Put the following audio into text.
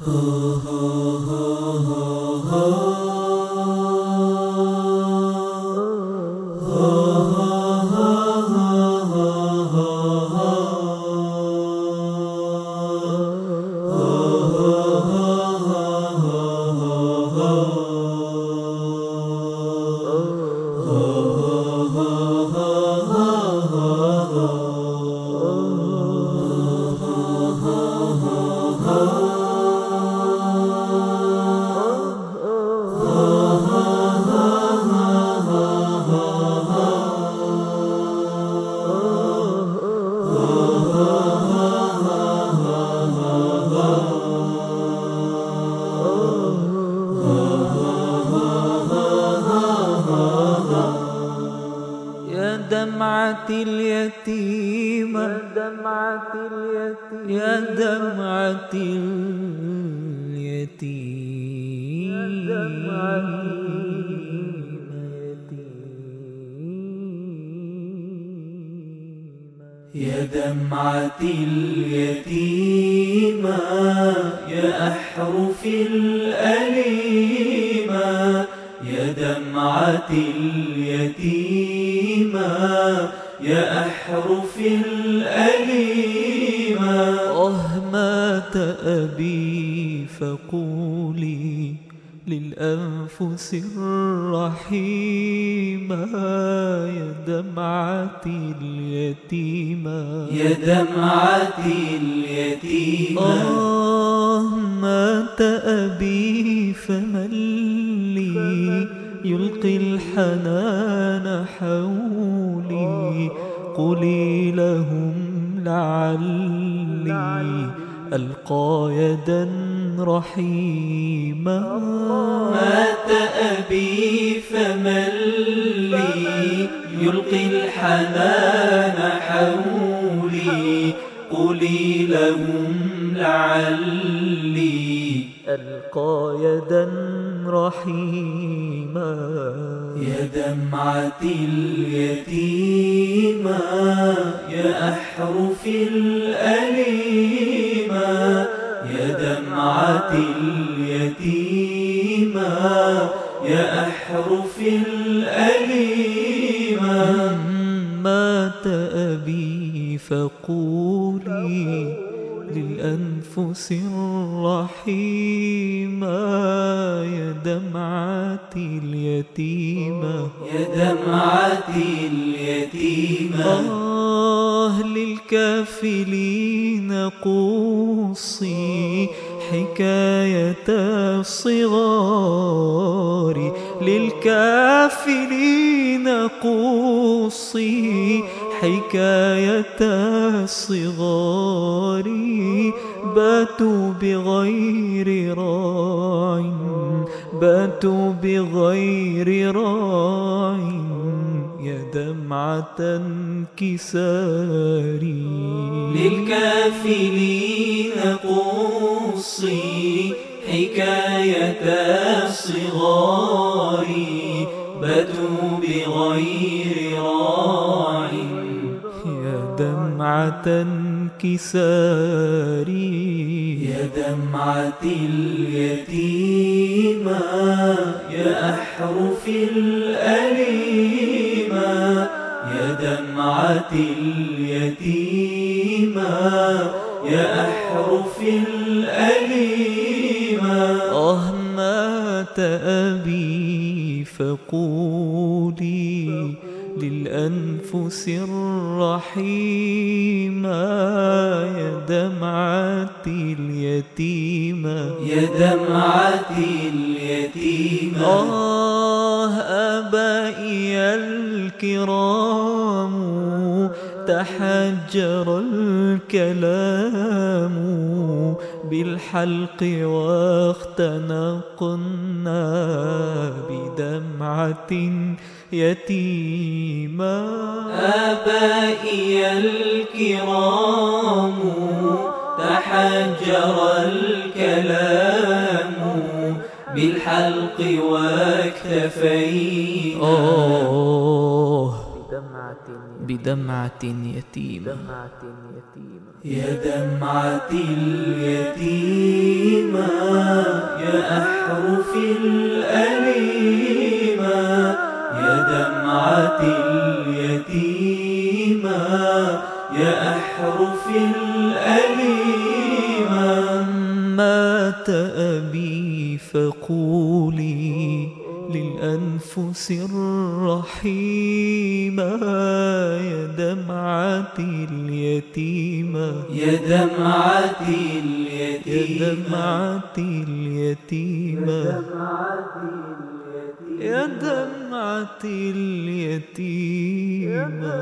يا دمعة اليتيمة يا دمعة اليتيم. يا دمعة اليتيم. يا دمعة اليتيمة يا أحرف الأليمة يا دمعة اليتيمة يا أحرف الأليمة آه مات أبي فقولي للأنفس الرحيمة يا دمعة اليتيمة يا دمعة اليتيمة آه مات أبي فمن لي يلقي الحنان حولي. قولي لهم لعلي ألقى يدا رحيمة مات أبي فمن لي يلقي الحنان حولي. قولي لهم لعلي ألقى يدا رحيمة يا دمعة اليتيمة يا أحرف الأليمة يا دمعة اليتيمة يا أحرف الأليمة مات أبي فقولي. للأنفس الرحيمة يا دمعة اليتيمة يا دمعة اليتيمة آه للكافلين قوصي حكاية الصغار للكافلين قوصي حكاية الصغار باتوا بغير راع باتوا بغير راع يا دمعة انكساري للكافلين قصي حكاية الصغار بدوا بغير راع. دمعة انكساري يا دمعة اليتيمة يا أحرف الأليمة يا دمعة اليتيمة يا أحرف الأليمة آه مات أبي فقولي للأنفس الرحيمة يا دمعة اليتيمة يا دمعة اليتيمة آه آبائي الكرام تحجر الكلام. بالحلق واختنقنا بدمعة يتيمة آبائي الكرام تحجر الكلام بالحلق واكتفينا. بدمعة يتيمة يا دمعة اليتيمة يا أحرفي الأليمة يا دمعة اليتيمة يا أحرفي الأليمة مات أبي فقولي للأنفس الرحيمة دمعة اليتيمة يا دمعة يا اليتيمة دمعة اليتيمة يا دمعة اليتيمة